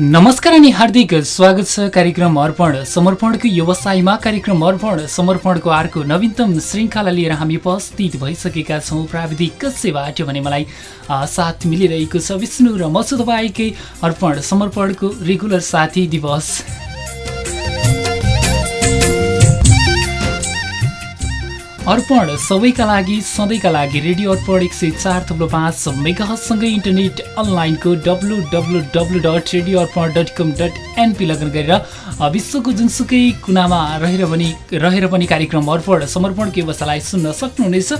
नमस्कार अनि हार्दिक स्वागत छ कार्यक्रम अर्पण समर्पणको व्यवसायमा कार्यक्रम अर्पण समर्पणको अर्को नवीनतम श्रृङ्खला लिएर हामी उपस्थित भइसकेका छौँ। प्राविधिक कक्षबाट भने मलाई साथ मिलिरहेको छ विष्णु र म छु अर्पण समर्पणको रेगुलर साथी दिवस। अर्पण सबैका लागि सधैँका लागि रेडियो अर्पण एक सय चार थुप्रो पाँच मेगासँगै इन्टरनेट अनलाइनको W W W dot radio Arpan dot com dot NP लगन गरेर विश्वको जुनसुकै कुनामा रहेर पनि रहेर पनि कार्यक्रम अर्पण समर्पण व्यवसायलाई सुन्न सक्नुहुनेछ।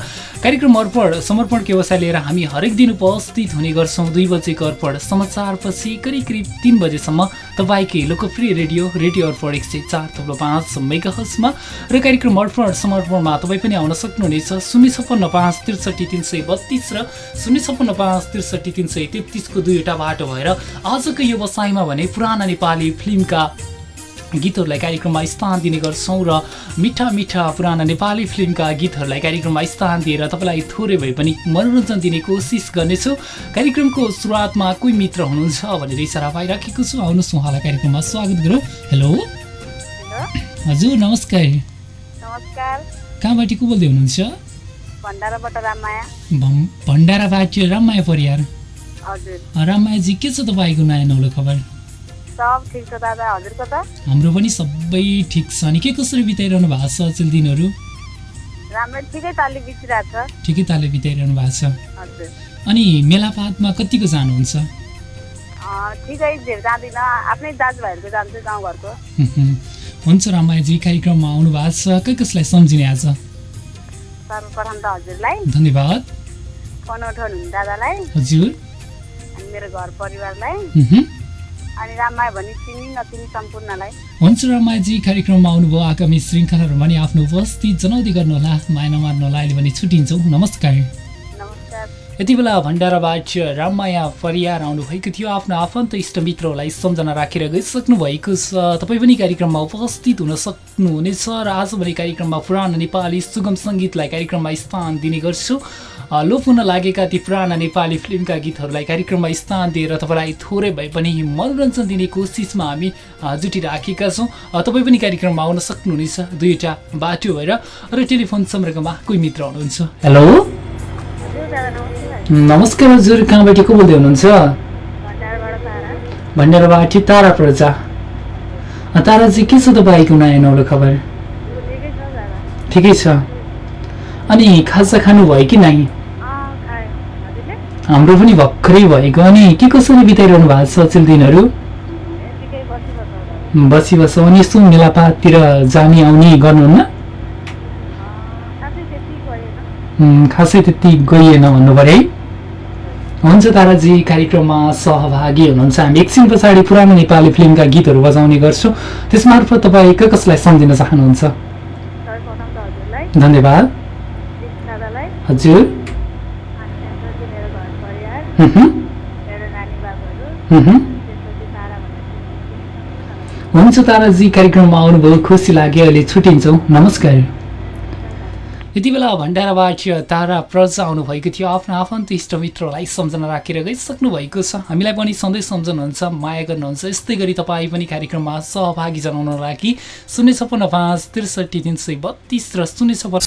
कार्यक्रम अर्पण समर्पण व्यवसाय लिएर हामी हरेक दिन उपस्थित हुने गर्छौँ। दुई बजेको अर्पण समाचारपछि करिब करिब तिन बजेसम्म तपाईँकै लोकप्रिय रेडियो रेडियो अर्पण एक सय चार थुप्रो पाँच मेगाहसमा र कार्यक्रम अर्पण समर्पणमा तपाईँ पनि आउन सक्नुहुनेछ। शून्य छप्पन्न पाँच त्रिसठी तिन सय बत्तिस र शून्य छप्पन्न पाँच त्रिसठी तिन सय तेत्तिसको दुईवटा बाटो भएर आजको व्यवसायमा भने पुराना नेपाली फिल्मका गीतहरूलाई कार्यक्रममा स्थान दिने गर्छौँ र मिठा मिठा पुराना नेपाली फिल्मका गीतहरूलाई कार्यक्रममा स्थान दिएर तपाईँलाई थोरै भए पनि मनोरञ्जन दिने कोसिस गर्नेछु। कार्यक्रमको सुरुवातमा कोही मित्र हुनुहुन्छ भनेर इसारा पाइराखेको छु। आउनुहोस् उहाँलाई कार्यक्रममा स्वागत गरौँ। हेलो। हजुर नमस्कार। नमस्कार। कहाँबाट को बोल्दै हुनुहुन्छ? भण्डाराबाट राममाया। परियार। राममायाजी के छ तपाईँको नयाँ नौलो खबर? हाम्रो पनि सबै ठिक छ। अनि के कसरी बिताइरहनु भएको छ अचेल दिनहरू? ठिकै तालले बिताइरहनु भएको छ। अनि मेलापातमा कतिको जानुहुन्छ? हुन्छ रामायाजी कार्यक्रममा आउनु भएको छ। कही कसलाई सम्झिने आज? सर्वप्रथम त हजुरलाई। धन्यवाद। दादालाई। हजुर। अनि मेरो घर परिवारलाई। अनि रामाय भनी चिनी नचिनी सम्पूर्णलाई। हुन्छ रामायजी कार्यक्रममा आउनुभयो। आगामी श्रृङ्खलाहरूमा नि आफ्नो उपस्थित जनाउँदै गर्नुहोला। माया नमार्नुहोला अहिले भने छुट्टिन्छौँ। नमस्कार। यति बेला भण्डाराबाट राममाया परियार आउनुभएको थियो। आफ्नो आफन्त इष्टमित्रहरूलाई सम्झना राखेर गइसक्नु भएको छ। तपाईँ पनि कार्यक्रममा उपस्थित हुन सक्नुहुनेछ र आज भने कार्यक्रममा पुरानो नेपाली सुगम सङ्गीतलाई कार्यक्रममा स्थान दिने गर्छु। लोप हुन लागेका ती पुराना नेपाली फिल्मका गीतहरूलाई कार्यक्रममा स्थान दिएर तपाईँलाई थोरै भए पनि मनोरञ्जन दिने कोसिसमा हामी जुटिराखेका छौँ। तपाईँ पनि कार्यक्रममा आउन सक्नुहुनेछ। दुईवटा बाटो भएर। र टेलिफोन सम्पर्कमा कोही मित्र हुनुहुन्छ? हेलो नमस्कार हजुर कहाँबाट को बोल्दै हुनुहुन्छ? भण्डाराबाट तारा प्रजा तारा चाहिँ के छ तपाईँको नयाँ नौलो खबर? ठिकै छ। अनि खाजा खानुभयो कि नै? हाम्रो पनि भर्खरै भएको। अनि के कसरी बिताइरहनु भएको छ अचेल दिनहरू? बसी बस अनि यसो मेलापाततिर जाने आउने गर्नुहुन्न? खासै त्यति गइएन भन्नु पऱ्यो है हुन्छ ताराजी कार्यक्रममा सहभागी हुनुहुन्छ हामी। एकछिन पछाडि पुरानो नेपाली फिल्मका गीतहरू बजाउने गर्छौँ। त्यसमार्फत तपाईँ क कसलाई सम्झिन चाहनुहुन्छ? धन्यवाद। हजुर। हुन्छ ताराजी कार्यक्रममा आउनुभयो। खुसी लाग्यो। अहिले छुट्टिन्छौँ। नमस्कार। यति बेला भण्डाराबाट तारा प्रजा आउनुभएको थियो। आफ्नो आफन्त इष्टमित्रलाई सम्झना राखेर गइसक्नु भएको छ। हामीलाई पनि सधैँ सम्झनुहुन्छ माया गर्नुहुन्छ। यस्तै गरी तपाईँ पनि कार्यक्रममा सहभागी जनाउनको लागि शून्य छपन्न पाँच त्रिसठी तिन सय बत्तिस र शून्य छपन्न